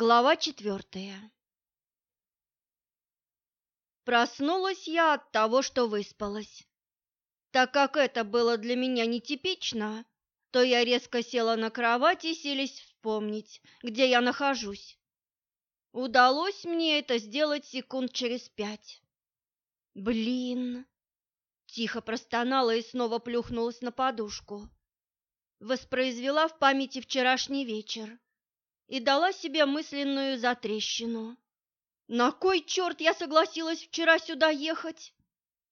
Глава четвертая Проснулась я от того, что выспалась. Так как это было для меня нетипично, то я резко села на кровать и селись вспомнить, где я нахожусь. Удалось мне это сделать секунд через пять. Блин! Тихо простонала и снова плюхнулась на подушку. Воспроизвела в памяти вчерашний вечер и дала себе мысленную затрещину. На кой черт я согласилась вчера сюда ехать?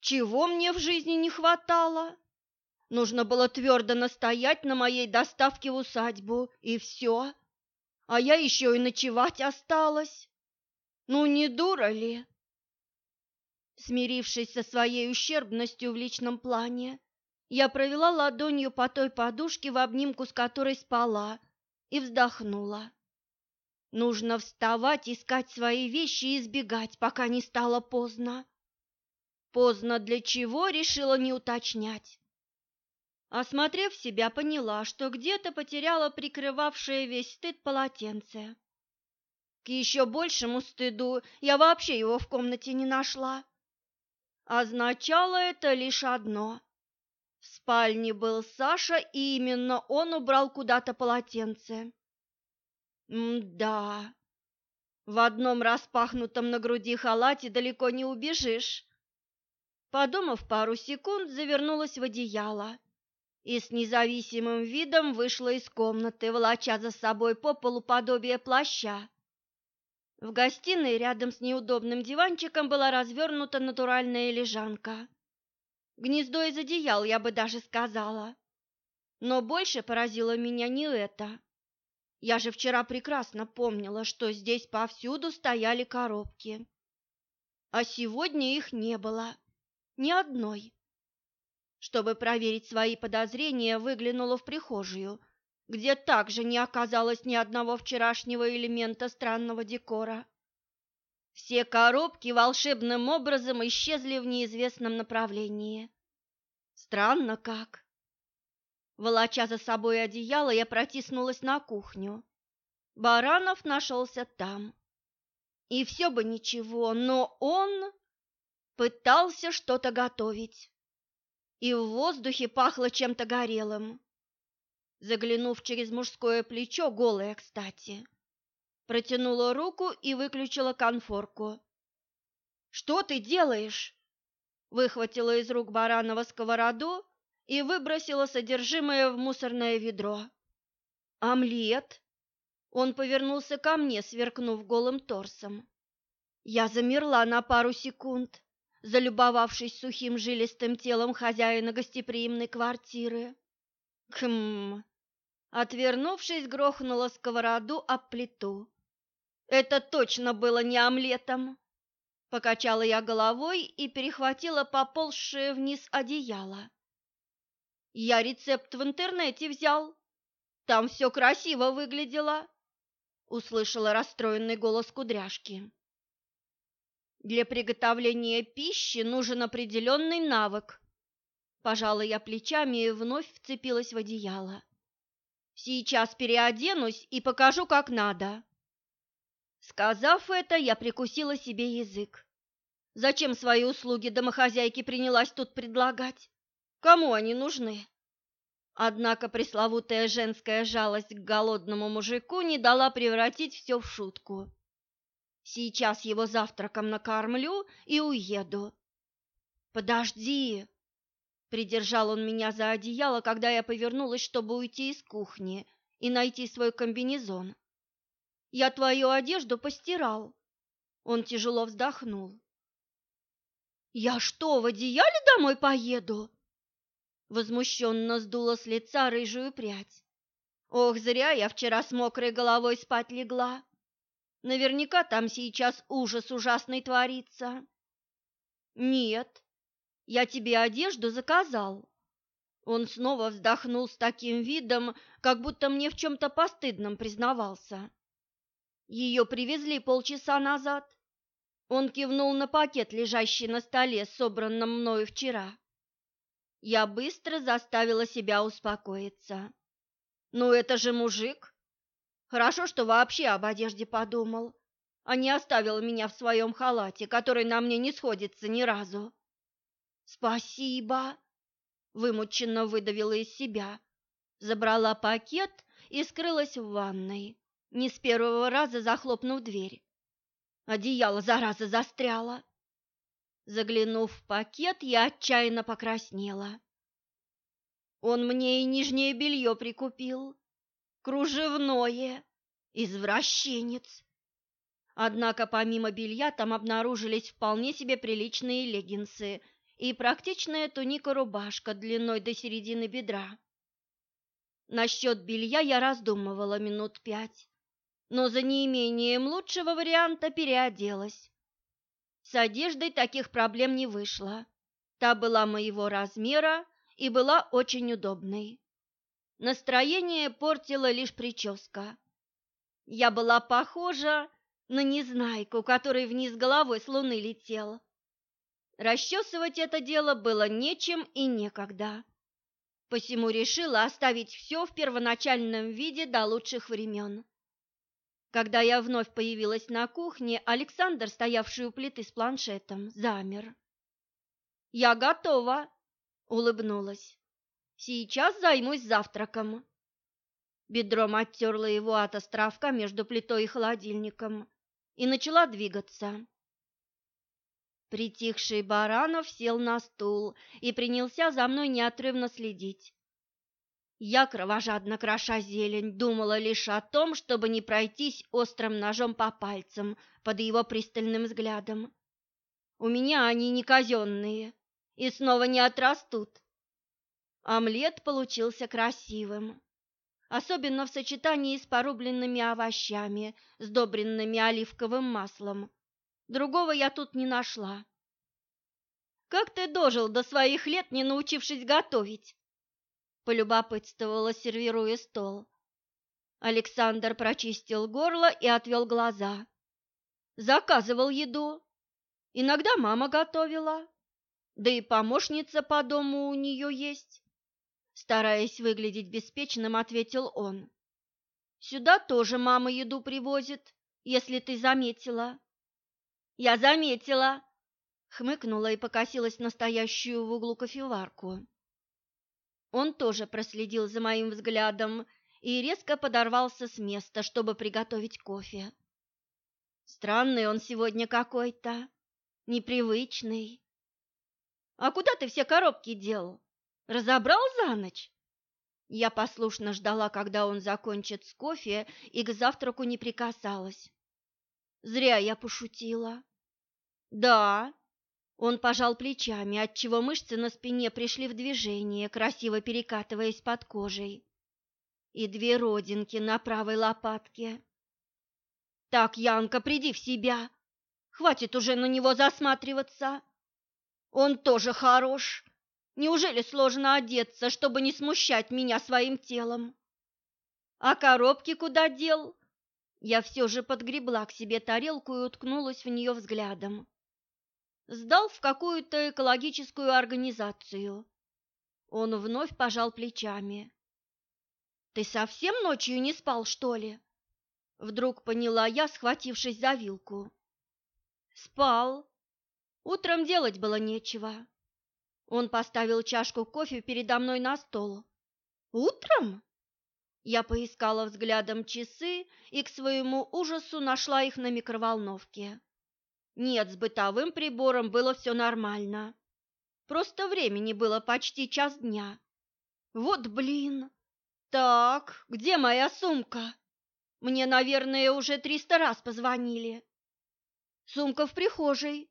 Чего мне в жизни не хватало? Нужно было твердо настоять на моей доставке в усадьбу, и все. А я еще и ночевать осталась. Ну, не дура ли? Смирившись со своей ущербностью в личном плане, я провела ладонью по той подушке, в обнимку с которой спала, и вздохнула. Нужно вставать, искать свои вещи и избегать, пока не стало поздно. Поздно для чего, решила не уточнять. Осмотрев себя, поняла, что где-то потеряла прикрывавшее весь стыд полотенце. К еще большему стыду я вообще его в комнате не нашла. Означало это лишь одно. В спальне был Саша, и именно он убрал куда-то полотенце. М-да. В одном распахнутом на груди халате далеко не убежишь. Подумав пару секунд, завернулась в одеяло и с независимым видом вышла из комнаты, волоча за собой по полу подобие плаща. В гостиной рядом с неудобным диванчиком была развернута натуральная лежанка. Гнездо из одеял, я бы даже сказала. Но больше поразило меня не это. Я же вчера прекрасно помнила, что здесь повсюду стояли коробки. А сегодня их не было. Ни одной. Чтобы проверить свои подозрения, выглянула в прихожую, где также не оказалось ни одного вчерашнего элемента странного декора. Все коробки волшебным образом исчезли в неизвестном направлении. Странно как. Волоча за собой одеяло, я протиснулась на кухню. Баранов нашелся там. И все бы ничего, но он пытался что-то готовить. И в воздухе пахло чем-то горелым. Заглянув через мужское плечо, голое, кстати, протянула руку и выключила конфорку. «Что ты делаешь?» Выхватила из рук Баранова сковороду и выбросила содержимое в мусорное ведро. «Омлет!» Он повернулся ко мне, сверкнув голым торсом. Я замерла на пару секунд, залюбовавшись сухим жилистым телом хозяина гостеприимной квартиры. Хм. Отвернувшись, грохнула сковороду об плиту. Это точно было не омлетом. Покачала я головой и перехватила поползшее вниз одеяло. Я рецепт в интернете взял. Там все красиво выглядело. Услышала расстроенный голос кудряшки. Для приготовления пищи нужен определенный навык. Пожала я плечами и вновь вцепилась в одеяло. Сейчас переоденусь и покажу, как надо. Сказав это, я прикусила себе язык. Зачем свои услуги домохозяйки принялась тут предлагать? Кому они нужны? Однако пресловутая женская жалость к голодному мужику не дала превратить все в шутку. Сейчас его завтраком накормлю и уеду. Подожди, придержал он меня за одеяло, когда я повернулась, чтобы уйти из кухни и найти свой комбинезон. Я твою одежду постирал. Он тяжело вздохнул. Я что, в одеяле домой поеду? Возмущенно сдула с лица рыжую прядь. Ох, зря я вчера с мокрой головой спать легла. Наверняка там сейчас ужас ужасный творится. Нет, я тебе одежду заказал. Он снова вздохнул с таким видом, как будто мне в чем-то постыдном признавался. Ее привезли полчаса назад. Он кивнул на пакет, лежащий на столе, собранном мною вчера. Я быстро заставила себя успокоиться. «Ну это же мужик! Хорошо, что вообще об одежде подумал, а не оставил меня в своем халате, который на мне не сходится ни разу. Спасибо, вымученно выдавила из себя, забрала пакет и скрылась в ванной, не с первого раза захлопнув дверь. Одеяло, зараза, застряло. Заглянув в пакет, я отчаянно покраснела. Он мне и нижнее белье прикупил. Кружевное. Извращенец. Однако помимо белья там обнаружились вполне себе приличные леггинсы и практичная туника-рубашка длиной до середины бедра. Насчет белья я раздумывала минут пять, но за неимением лучшего варианта переоделась. С одеждой таких проблем не вышло. Та была моего размера и была очень удобной. Настроение портила лишь прическа. Я была похожа на незнайку, который вниз головой с луны летел. Расчесывать это дело было нечем и некогда. Посему решила оставить все в первоначальном виде до лучших времен. Когда я вновь появилась на кухне, Александр, стоявший у плиты с планшетом, замер. «Я готова», — улыбнулась. «Сейчас займусь завтраком». Бедром оттерла его от островка между плитой и холодильником и начала двигаться. Притихший Баранов сел на стул и принялся за мной неотрывно следить. Я, кровожадно кроша зелень, думала лишь о том, чтобы не пройтись острым ножом по пальцам под его пристальным взглядом. У меня они не казенные и снова не отрастут. Омлет получился красивым, особенно в сочетании с порубленными овощами, сдобренными оливковым маслом. Другого я тут не нашла. «Как ты дожил до своих лет, не научившись готовить?» Полюбопытствовала, сервируя стол. Александр прочистил горло и отвел глаза. Заказывал еду. Иногда мама готовила. Да и помощница по дому у нее есть. Стараясь выглядеть беспечным, ответил он. Сюда тоже мама еду привозит, если ты заметила. Я заметила, хмыкнула и покосилась настоящую в углу кофеварку. Он тоже проследил за моим взглядом и резко подорвался с места, чтобы приготовить кофе. Странный он сегодня какой-то, непривычный. А куда ты все коробки дел? Разобрал за ночь? Я послушно ждала, когда он закончит с кофе, и к завтраку не прикасалась. Зря я пошутила. Да, он пожал плечами, отчего мышцы на спине пришли в движение, красиво перекатываясь под кожей. И две родинки на правой лопатке. «Так, Янка, приди в себя! Хватит уже на него засматриваться! Он тоже хорош! Неужели сложно одеться, чтобы не смущать меня своим телом? А коробки куда дел?» Я все же подгребла к себе тарелку и уткнулась в нее взглядом сдал в какую-то экологическую организацию. Он вновь пожал плечами. Ты совсем ночью не спал, что ли? Вдруг поняла я, схватившись за вилку. Спал. Утром делать было нечего. Он поставил чашку кофе передо мной на стол. Утром? Я поискала взглядом часы и к своему ужасу нашла их на микроволновке. Нет, с бытовым прибором было все нормально. Просто времени было почти час дня. Вот блин. Так, где моя сумка? Мне, наверное, уже триста раз позвонили. Сумка в прихожей.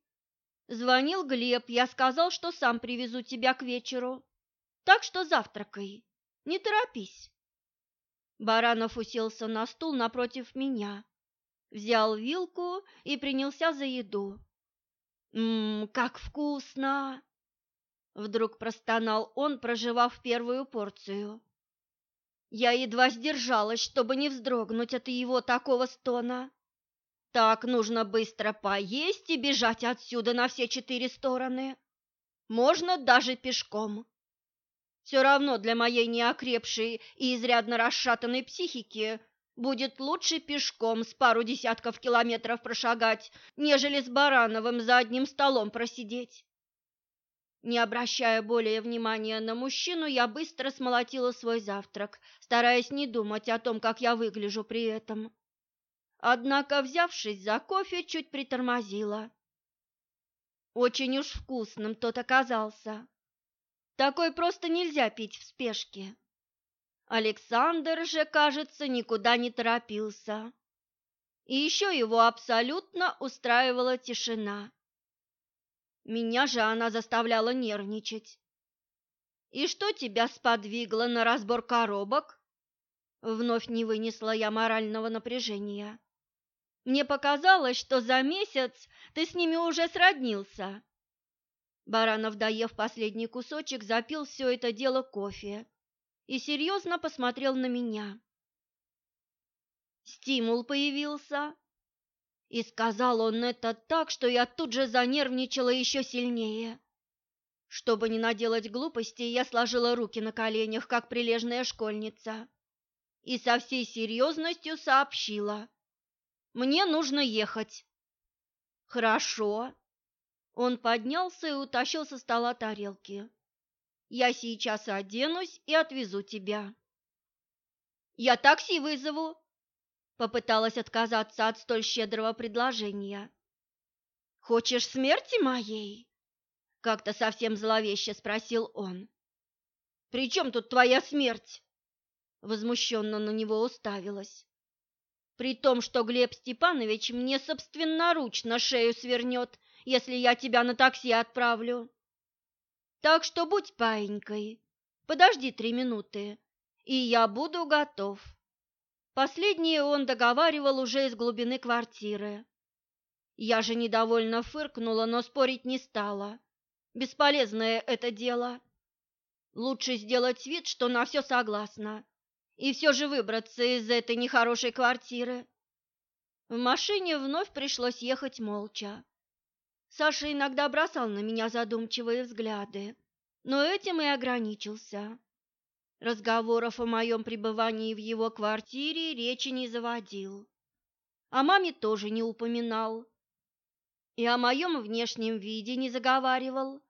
Звонил Глеб, я сказал, что сам привезу тебя к вечеру. Так что завтракай, не торопись. Баранов уселся на стул напротив меня взял вилку и принялся за еду. «Ммм, как вкусно!» Вдруг простонал он, проживав первую порцию. Я едва сдержалась, чтобы не вздрогнуть от его такого стона. Так нужно быстро поесть и бежать отсюда на все четыре стороны. Можно даже пешком. Все равно для моей неокрепшей и изрядно расшатанной психики будет лучше пешком с пару десятков километров прошагать, нежели с Барановым за одним столом просидеть. Не обращая более внимания на мужчину, я быстро смолотила свой завтрак, стараясь не думать о том, как я выгляжу при этом. Однако, взявшись за кофе, чуть притормозила. Очень уж вкусным тот оказался. Такой просто нельзя пить в спешке. Александр же, кажется, никуда не торопился. И еще его абсолютно устраивала тишина. Меня же она заставляла нервничать. «И что тебя сподвигло на разбор коробок?» Вновь не вынесла я морального напряжения. «Мне показалось, что за месяц ты с ними уже сроднился». Баранов, доев последний кусочек, запил все это дело кофе и серьезно посмотрел на меня. Стимул появился, и сказал он это так, что я тут же занервничала еще сильнее. Чтобы не наделать глупостей, я сложила руки на коленях, как прилежная школьница, и со всей серьезностью сообщила. «Мне нужно ехать». «Хорошо». Он поднялся и утащил со стола тарелки. «Я сейчас оденусь и отвезу тебя». «Я такси вызову», Попыталась отказаться от столь щедрого предложения. «Хочешь смерти моей?» Как-то совсем зловеще спросил он. «При чем тут твоя смерть?» Возмущенно на него уставилась. «При том, что Глеб Степанович мне собственноручно шею свернет, если я тебя на такси отправлю. Так что будь паинькой, подожди три минуты, и я буду готов». Последнее он договаривал уже из глубины квартиры. Я же недовольно фыркнула, но спорить не стала. Бесполезное это дело. Лучше сделать вид, что на все согласна, и все же выбраться из этой нехорошей квартиры. В машине вновь пришлось ехать молча. Саша иногда бросал на меня задумчивые взгляды, но этим и ограничился. Разговоров о моем пребывании в его квартире речи не заводил. О маме тоже не упоминал. И о моем внешнем виде не заговаривал.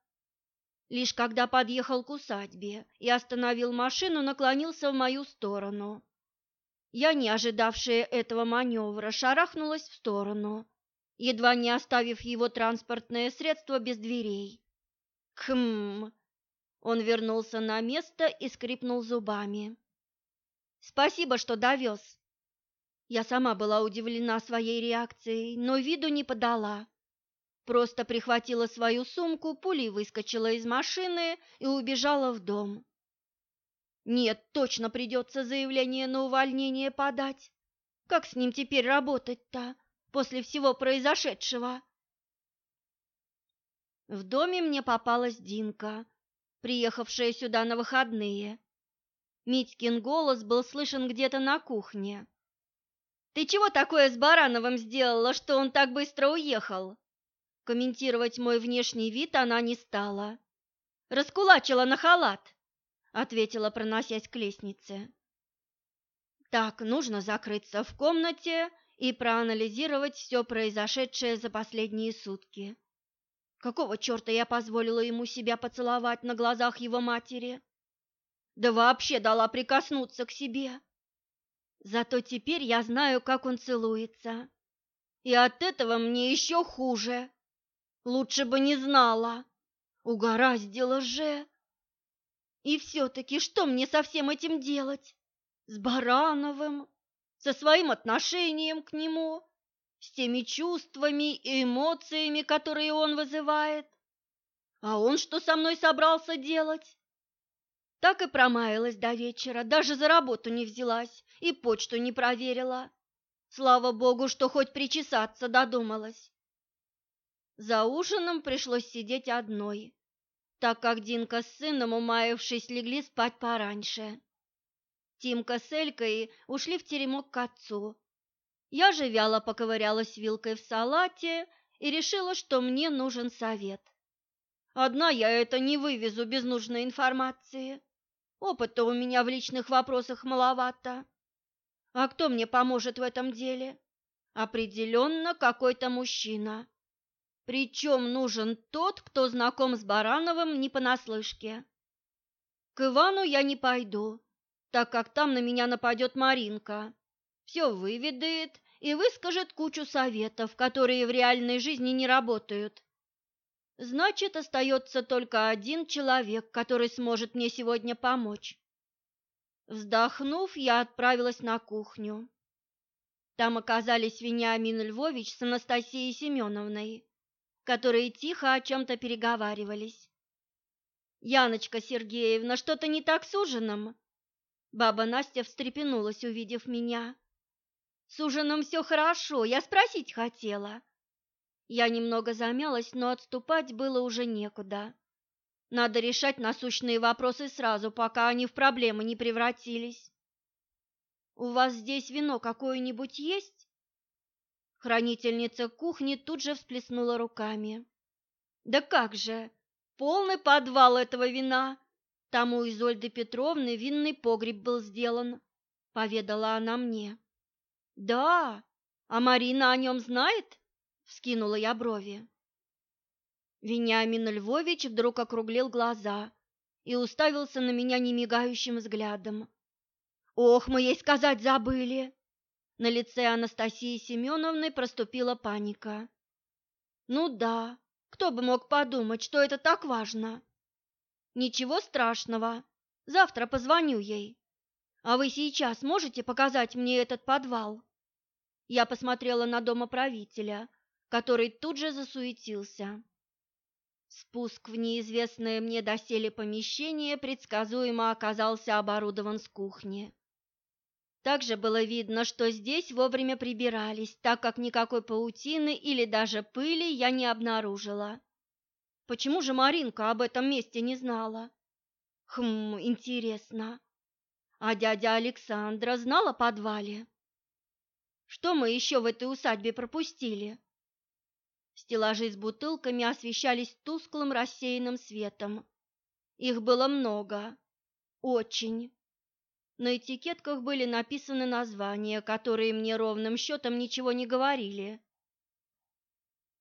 Лишь когда подъехал к усадьбе и остановил машину, наклонился в мою сторону. Я, не ожидавшая этого маневра, шарахнулась в сторону, едва не оставив его транспортное средство без дверей. Хм, он вернулся на место и скрипнул зубами. «Спасибо, что довез». Я сама была удивлена своей реакцией, но виду не подала. Просто прихватила свою сумку, пулей выскочила из машины и убежала в дом. Нет, точно придется заявление на увольнение подать. Как с ним теперь работать-то после всего произошедшего? В доме мне попалась Динка, приехавшая сюда на выходные. Митькин голос был слышен где-то на кухне. «Ты чего такое с Барановым сделала, что он так быстро уехал?» Комментировать мой внешний вид она не стала. «Раскулачила на халат», — ответила, проносясь к лестнице. «Так, нужно закрыться в комнате и проанализировать все произошедшее за последние сутки. Какого черта я позволила ему себя поцеловать на глазах его матери? Да вообще дала прикоснуться к себе. Зато теперь я знаю, как он целуется. И от этого мне еще хуже. Лучше бы не знала. Угораздило же. И все-таки что мне со всем этим делать? С Барановым? Со своим отношением к нему? с теми чувствами и эмоциями, которые он вызывает. А он что со мной собрался делать? Так и промаялась до вечера, даже за работу не взялась и почту не проверила. Слава богу, что хоть причесаться додумалась. За ужином пришлось сидеть одной, так как Динка с сыном, умаявшись, легли спать пораньше. Тимка с Элькой ушли в теремок к отцу, я же вяло поковырялась вилкой в салате и решила, что мне нужен совет. Одна я это не вывезу без нужной информации. Опыта у меня в личных вопросах маловато. А кто мне поможет в этом деле? Определенно какой-то мужчина. Причем нужен тот, кто знаком с Барановым не понаслышке. К Ивану я не пойду, так как там на меня нападет Маринка. Все выведает и выскажет кучу советов, которые в реальной жизни не работают. Значит, остается только один человек, который сможет мне сегодня помочь. Вздохнув, я отправилась на кухню. Там оказались Вениамин Львович с Анастасией Семеновной, которые тихо о чем-то переговаривались. «Яночка Сергеевна, что-то не так с ужином?» Баба Настя встрепенулась, увидев меня. «С ужином все хорошо, я спросить хотела». Я немного замялась, но отступать было уже некуда. Надо решать насущные вопросы сразу, пока они в проблемы не превратились. У вас здесь вино какое-нибудь есть? Хранительница кухни тут же всплеснула руками. Да как же, полный подвал этого вина. Там у Изольды Петровны винный погреб был сделан, поведала она мне. Да, а Марина о нем знает? Вскинула я брови. Вениамин Львович вдруг округлил глаза и уставился на меня немигающим взглядом. «Ох, мы ей сказать забыли!» На лице Анастасии Семеновны проступила паника. «Ну да, кто бы мог подумать, что это так важно?» «Ничего страшного, завтра позвоню ей. А вы сейчас можете показать мне этот подвал?» Я посмотрела на домоправителя, который тут же засуетился. Спуск в неизвестное мне доселе помещение предсказуемо оказался оборудован с кухни. Также было видно, что здесь вовремя прибирались, так как никакой паутины или даже пыли я не обнаружила. Почему же Маринка об этом месте не знала? Хм, интересно. А дядя Александра знала о подвале? Что мы еще в этой усадьбе пропустили? Стеллажи с бутылками освещались тусклым рассеянным светом. Их было много, очень. На этикетках были написаны названия, которые мне ровным счетом ничего не говорили.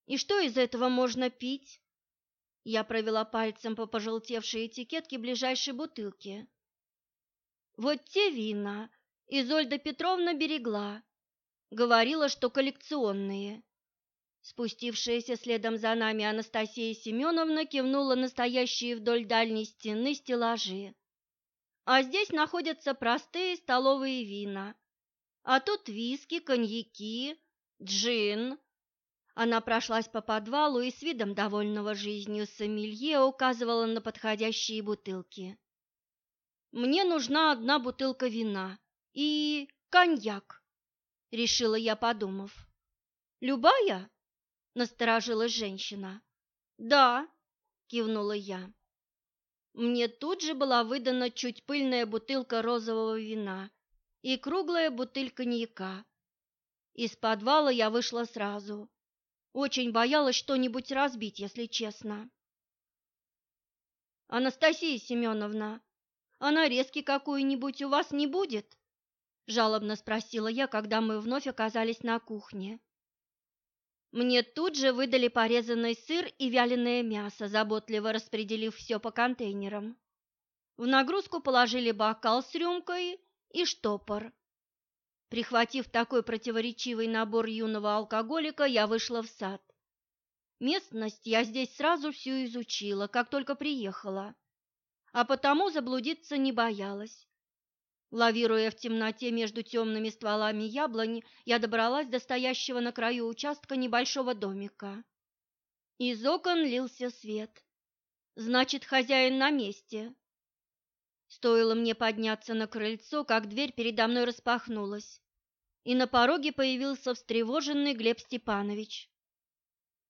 И что из этого можно пить? Я провела пальцем по пожелтевшей этикетке ближайшей бутылки. Вот те вина Изольда Петровна берегла. Говорила, что коллекционные. Спустившаяся следом за нами Анастасия Семеновна кивнула настоящие вдоль дальней стены стеллажи. А здесь находятся простые столовые вина. А тут виски, коньяки, джин. Она прошлась по подвалу и с видом довольного жизнью сомелье указывала на подходящие бутылки. «Мне нужна одна бутылка вина и коньяк», — решила я, подумав. «Любая?» Насторожилась женщина. «Да», — кивнула я. Мне тут же была выдана чуть пыльная бутылка розового вина и круглая бутыль коньяка. Из подвала я вышла сразу. Очень боялась что-нибудь разбить, если честно. «Анастасия Семеновна, а нарезки какую-нибудь у вас не будет?» Жалобно спросила я, когда мы вновь оказались на кухне. Мне тут же выдали порезанный сыр и вяленое мясо, заботливо распределив все по контейнерам. В нагрузку положили бокал с рюмкой и штопор. Прихватив такой противоречивый набор юного алкоголика, я вышла в сад. Местность я здесь сразу всю изучила, как только приехала, а потому заблудиться не боялась. Лавируя в темноте между темными стволами яблони, я добралась до стоящего на краю участка небольшого домика. Из окон лился свет. Значит, хозяин на месте. Стоило мне подняться на крыльцо, как дверь передо мной распахнулась, и на пороге появился встревоженный Глеб Степанович.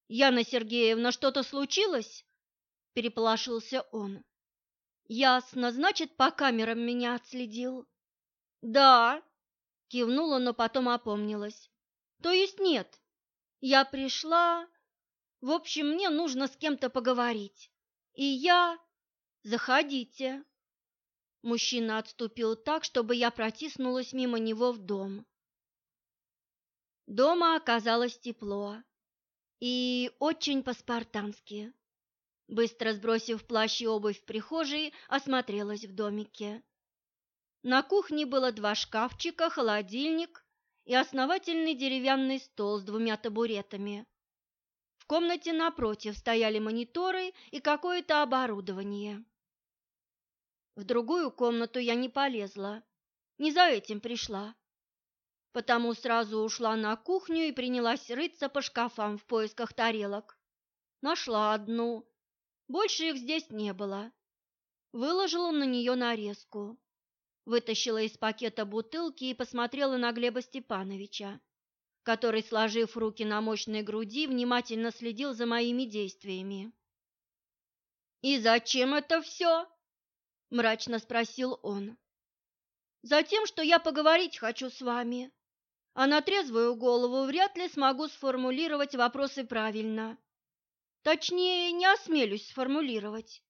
«Яна Сергеевна, что-то случилось?» – переполошился он. «Ясно, значит, по камерам меня отследил». «Да», — кивнула, но потом опомнилась. «То есть нет. Я пришла... В общем, мне нужно с кем-то поговорить. И я... Заходите». Мужчина отступил так, чтобы я протиснулась мимо него в дом. Дома оказалось тепло и очень по-спартански. Быстро сбросив плащ и обувь в прихожей, осмотрелась в домике. На кухне было два шкафчика, холодильник и основательный деревянный стол с двумя табуретами. В комнате напротив стояли мониторы и какое-то оборудование. В другую комнату я не полезла, не за этим пришла. Потому сразу ушла на кухню и принялась рыться по шкафам в поисках тарелок. Нашла одну. Больше их здесь не было. Выложила на нее нарезку. Вытащила из пакета бутылки и посмотрела на Глеба Степановича, который, сложив руки на мощной груди, внимательно следил за моими действиями. «И зачем это все?» – мрачно спросил он. «Затем, что я поговорить хочу с вами, а на трезвую голову вряд ли смогу сформулировать вопросы правильно. Точнее, не осмелюсь сформулировать».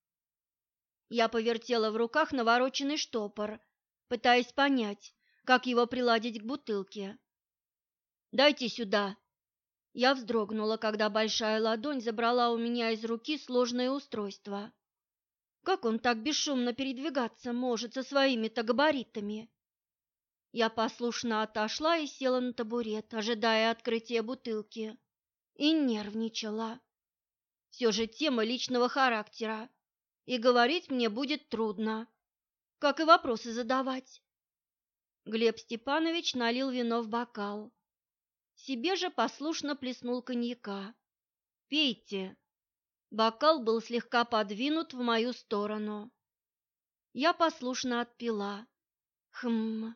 Я повертела в руках навороченный штопор, пытаясь понять, как его приладить к бутылке. «Дайте сюда!» Я вздрогнула, когда большая ладонь забрала у меня из руки сложное устройство. Как он так бесшумно передвигаться может со своими-то габаритами? Я послушно отошла и села на табурет, ожидая открытия бутылки, и нервничала. Все же тема личного характера, и говорить мне будет трудно, как и вопросы задавать. Глеб Степанович налил вино в бокал. Себе же послушно плеснул коньяка. «Пейте», Бокал был слегка подвинут в мою сторону. Я послушно отпила. Хм,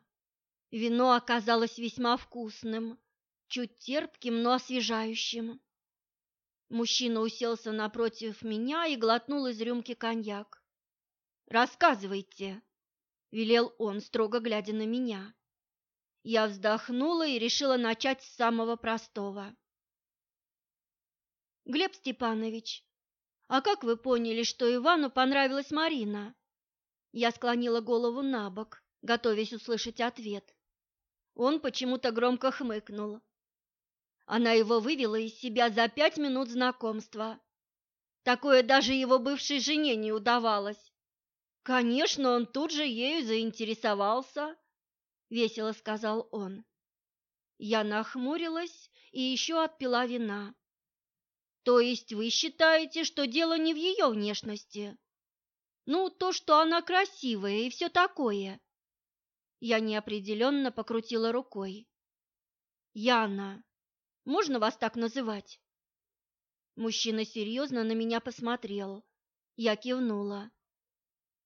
вино оказалось весьма вкусным, чуть терпким, но освежающим. Мужчина уселся напротив меня и глотнул из рюмки коньяк. «Рассказывайте», — велел он, строго глядя на меня. Я вздохнула и решила начать с самого простого. «Глеб Степанович, «А как вы поняли, что Ивану понравилась Марина?» Я склонила голову на бок, готовясь услышать ответ. Он почему-то громко хмыкнул. Она его вывела из себя за пять минут знакомства. Такое даже его бывшей жене не удавалось. Конечно, он тут же ею заинтересовался, весело сказал он. Я нахмурилась и еще отпила вина. То есть вы считаете, что дело не в ее внешности? Ну, то, что она красивая и все такое. Я неопределенно покрутила рукой. Яна, можно вас так называть? Мужчина серьезно на меня посмотрел. Я кивнула.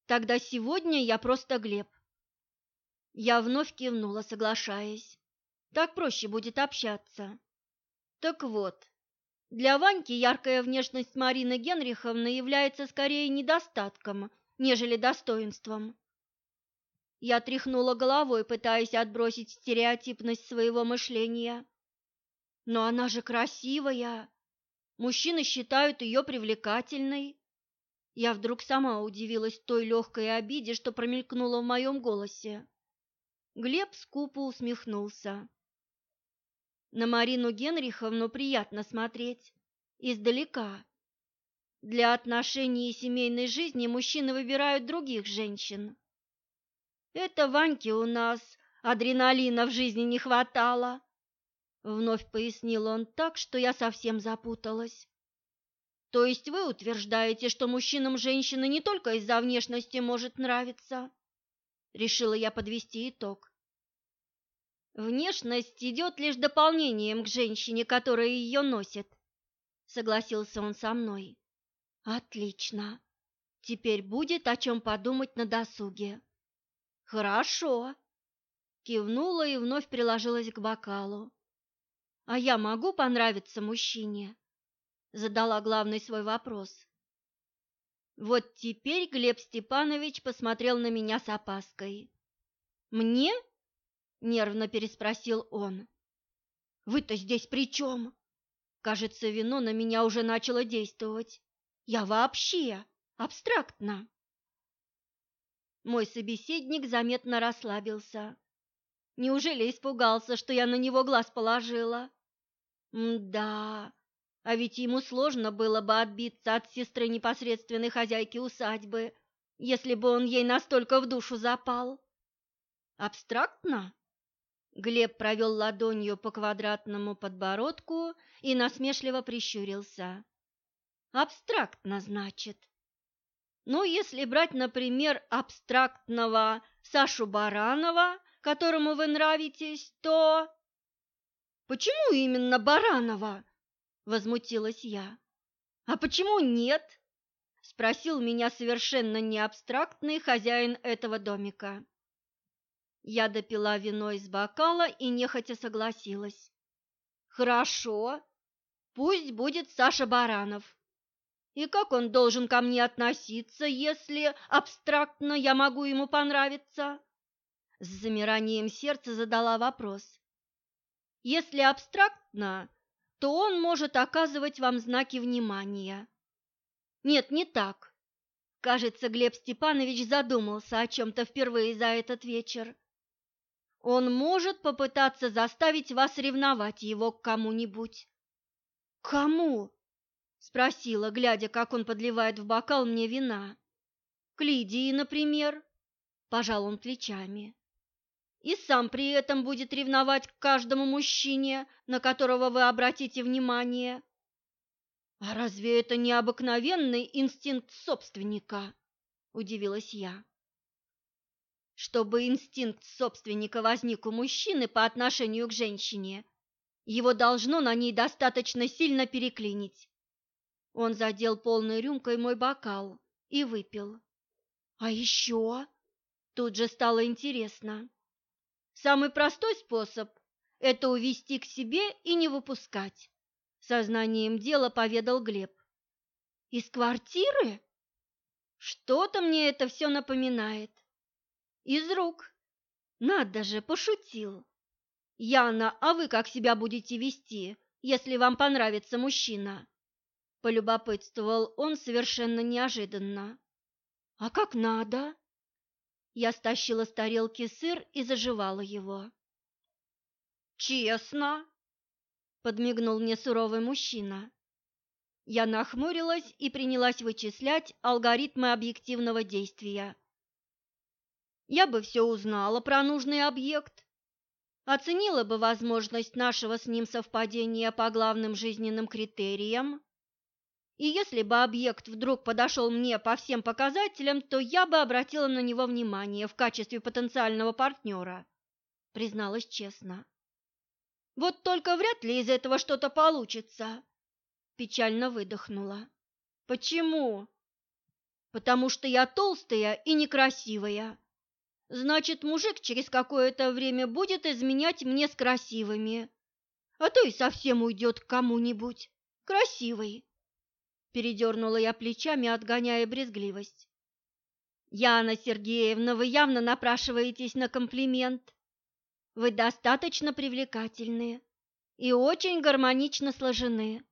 Тогда сегодня я просто Глеб. Я вновь кивнула, соглашаясь. Так проще будет общаться. Так вот, для Ваньки яркая внешность Марины Генриховны является скорее недостатком, нежели достоинством. Я тряхнула головой, пытаясь отбросить стереотипность своего мышления. Но она же красивая. Мужчины считают ее привлекательной. Я вдруг сама удивилась той легкой обиде, что промелькнула в моем голосе. Глеб скупо усмехнулся. На Марину Генриховну приятно смотреть издалека. Для отношений и семейной жизни мужчины выбирают других женщин. Это Ваньке у нас адреналина в жизни не хватало. Вновь пояснил он так, что я совсем запуталась. То есть вы утверждаете, что мужчинам женщина не только из-за внешности может нравиться? Решила я подвести итог. Внешность идет лишь дополнением к женщине, которая ее носит, согласился он со мной. Отлично. Теперь будет о чем подумать на досуге. Хорошо. Кивнула и вновь приложилась к бокалу. А я могу понравиться мужчине? Задала главный свой вопрос. Вот теперь Глеб Степанович посмотрел на меня с опаской. Мне? нервно переспросил он. Вы-то здесь при чем? Кажется, вино на меня уже начало действовать. Я вообще абстрактно. Мой собеседник заметно расслабился. Неужели испугался, что я на него глаз положила? да, а ведь ему сложно было бы отбиться от сестры непосредственной хозяйки усадьбы, если бы он ей настолько в душу запал. Абстрактно? Глеб провел ладонью по квадратному подбородку и насмешливо прищурился. Абстрактно, значит. Ну, если брать, например, абстрактного Сашу Баранова, которому вы нравитесь, то... Почему именно Баранова? Возмутилась я. А почему нет? Спросил меня совершенно не абстрактный хозяин этого домика. Я допила вино из бокала и нехотя согласилась. Хорошо, пусть будет Саша Баранов. И как он должен ко мне относиться, если абстрактно я могу ему понравиться? С замиранием сердца задала вопрос. Если абстрактно, то он может оказывать вам знаки внимания. Нет, не так. Кажется, Глеб Степанович задумался о чем-то впервые за этот вечер. Он может попытаться заставить вас ревновать его к кому-нибудь. Кому? Спросила, глядя, как он подливает в бокал мне вина. К Лидии, например, пожал он плечами. И сам при этом будет ревновать к каждому мужчине, на которого вы обратите внимание. А разве это не обыкновенный инстинкт собственника? удивилась я. Чтобы инстинкт собственника возник у мужчины по отношению к женщине, его должно на ней достаточно сильно переклинить. Он задел полной рюмкой мой бокал и выпил. А еще? Тут же стало интересно. Самый простой способ – это увести к себе и не выпускать. Сознанием дела поведал Глеб. Из квартиры? Что-то мне это все напоминает. Из рук. Надо же, пошутил. Яна, а вы как себя будете вести, если вам понравится мужчина? Полюбопытствовал он совершенно неожиданно. А как надо? Я стащила с тарелки сыр и заживала его. Честно? Подмигнул мне суровый мужчина. Я нахмурилась и принялась вычислять алгоритмы объективного действия я бы все узнала про нужный объект, оценила бы возможность нашего с ним совпадения по главным жизненным критериям, и если бы объект вдруг подошел мне по всем показателям, то я бы обратила на него внимание в качестве потенциального партнера, призналась честно. Вот только вряд ли из этого что-то получится, печально выдохнула. Почему? Потому что я толстая и некрасивая Значит, мужик через какое-то время будет изменять мне с красивыми, а то и совсем уйдет к кому-нибудь. Красивый. Передернула я плечами, отгоняя брезгливость. Яна Сергеевна, вы явно напрашиваетесь на комплимент. Вы достаточно привлекательны и очень гармонично сложены.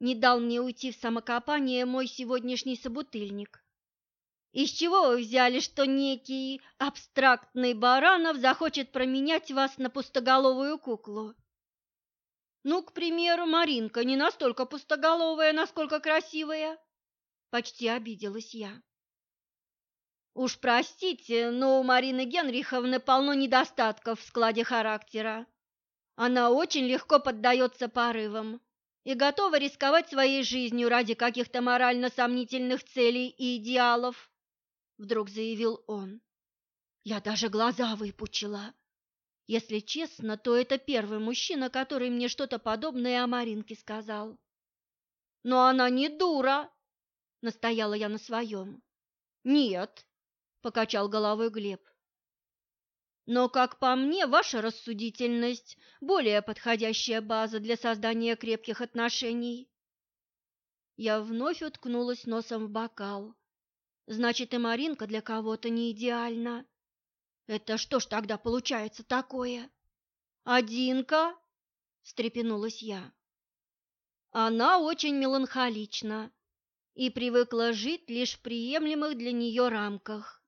Не дал мне уйти в самокопание мой сегодняшний собутыльник. Из чего вы взяли, что некий абстрактный Баранов захочет променять вас на пустоголовую куклу? Ну, к примеру, Маринка не настолько пустоголовая, насколько красивая. Почти обиделась я. Уж простите, но у Марины Генриховны полно недостатков в складе характера. Она очень легко поддается порывам и готова рисковать своей жизнью ради каких-то морально сомнительных целей и идеалов вдруг заявил он. Я даже глаза выпучила. Если честно, то это первый мужчина, который мне что-то подобное о Маринке сказал. Но она не дура, настояла я на своем. Нет, покачал головой Глеб. Но, как по мне, ваша рассудительность – более подходящая база для создания крепких отношений. Я вновь уткнулась носом в бокал. Значит, и Маринка для кого-то не идеальна. Это что ж тогда получается такое? Одинка? встрепенулась я. Она очень меланхолична и привыкла жить лишь в приемлемых для нее рамках.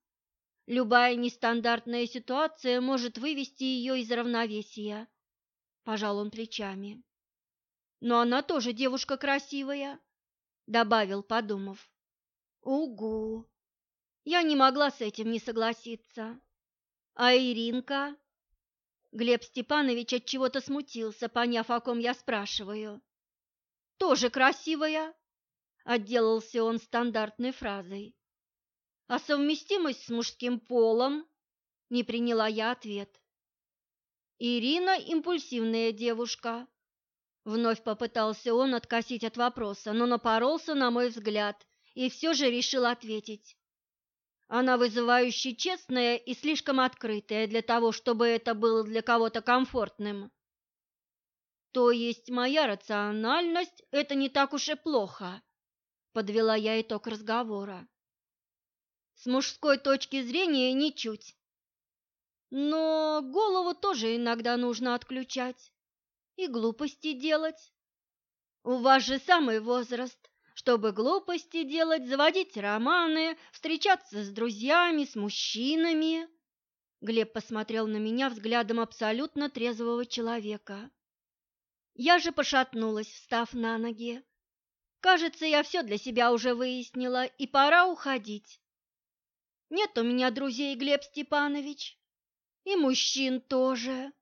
Любая нестандартная ситуация может вывести ее из равновесия. Пожал он плечами. Но она тоже девушка красивая, добавил, подумав. Угу. Я не могла с этим не согласиться. А Иринка? Глеб Степанович от чего-то смутился, поняв, о ком я спрашиваю. Тоже красивая, отделался он стандартной фразой. А совместимость с мужским полом? Не приняла я ответ. Ирина импульсивная девушка. Вновь попытался он откосить от вопроса, но напоролся на мой взгляд и все же решил ответить. Она вызывающе честная и слишком открытая для того, чтобы это было для кого-то комфортным. То есть моя рациональность – это не так уж и плохо, подвела я итог разговора. С мужской точки зрения ничуть. Но голову тоже иногда нужно отключать и глупости делать. У вас же самый возраст, чтобы глупости делать, заводить романы, встречаться с друзьями, с мужчинами. Глеб посмотрел на меня взглядом абсолютно трезвого человека. Я же пошатнулась, встав на ноги. Кажется, я все для себя уже выяснила, и пора уходить. Нет у меня друзей, Глеб Степанович. И мужчин тоже.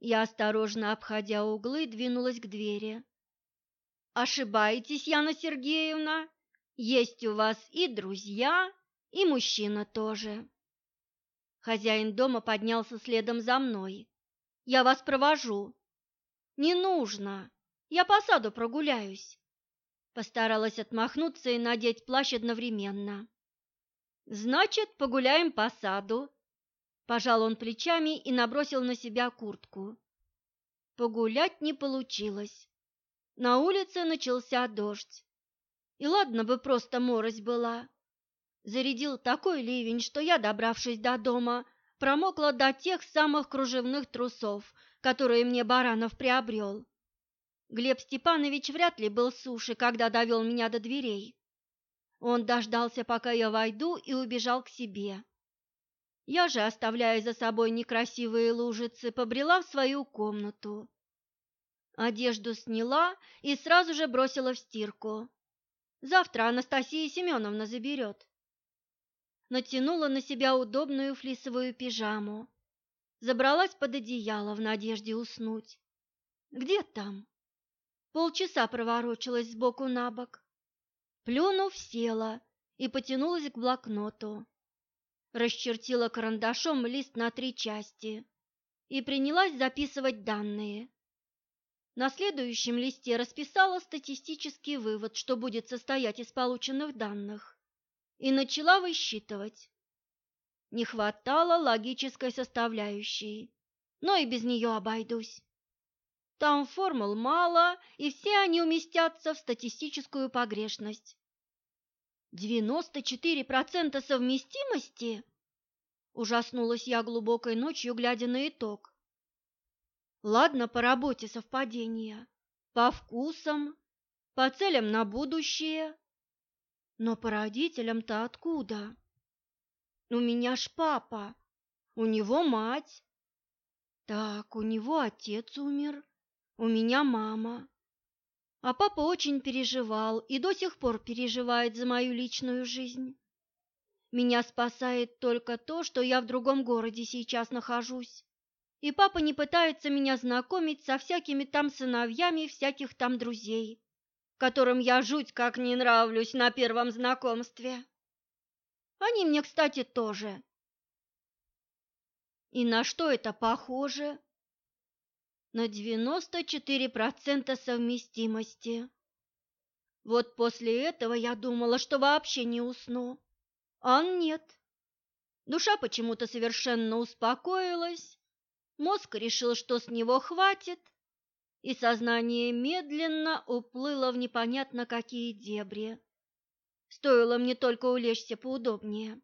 Я, осторожно обходя углы, двинулась к двери. Ошибаетесь, Яна Сергеевна. Есть у вас и друзья, и мужчина тоже. Хозяин дома поднялся следом за мной. Я вас провожу. Не нужно. Я по саду прогуляюсь. Постаралась отмахнуться и надеть плащ одновременно. Значит, погуляем по саду. Пожал он плечами и набросил на себя куртку. Погулять не получилось. На улице начался дождь. И ладно бы просто морось была. Зарядил такой ливень, что я, добравшись до дома, промокла до тех самых кружевных трусов, которые мне Баранов приобрел. Глеб Степанович вряд ли был суши, когда довел меня до дверей. Он дождался, пока я войду, и убежал к себе. Я же, оставляя за собой некрасивые лужицы, побрела в свою комнату. Одежду сняла и сразу же бросила в стирку. Завтра Анастасия Семеновна заберет. Натянула на себя удобную флисовую пижаму. Забралась под одеяло в надежде уснуть. Где там? Полчаса проворочилась сбоку на бок. Плюнув, села и потянулась к блокноту. Расчертила карандашом лист на три части и принялась записывать данные. На следующем листе расписала статистический вывод, что будет состоять из полученных данных, и начала высчитывать. Не хватало логической составляющей, но и без нее обойдусь. Там формул мало, и все они уместятся в статистическую погрешность. 94% совместимости? Ужаснулась я глубокой ночью, глядя на итог. Ладно, по работе совпадения, по вкусам, по целям на будущее. Но по родителям-то откуда? У меня ж папа, у него мать. Так, у него отец умер, у меня мама. А папа очень переживал и до сих пор переживает за мою личную жизнь. Меня спасает только то, что я в другом городе сейчас нахожусь. И папа не пытается меня знакомить со всякими там сыновьями всяких там друзей, которым я жуть как не нравлюсь на первом знакомстве. Они мне, кстати, тоже. И на что это похоже? на 94% совместимости. Вот после этого я думала, что вообще не усну. А нет. Душа почему-то совершенно успокоилась, мозг решил, что с него хватит, и сознание медленно уплыло в непонятно какие дебри. Стоило мне только улечься поудобнее.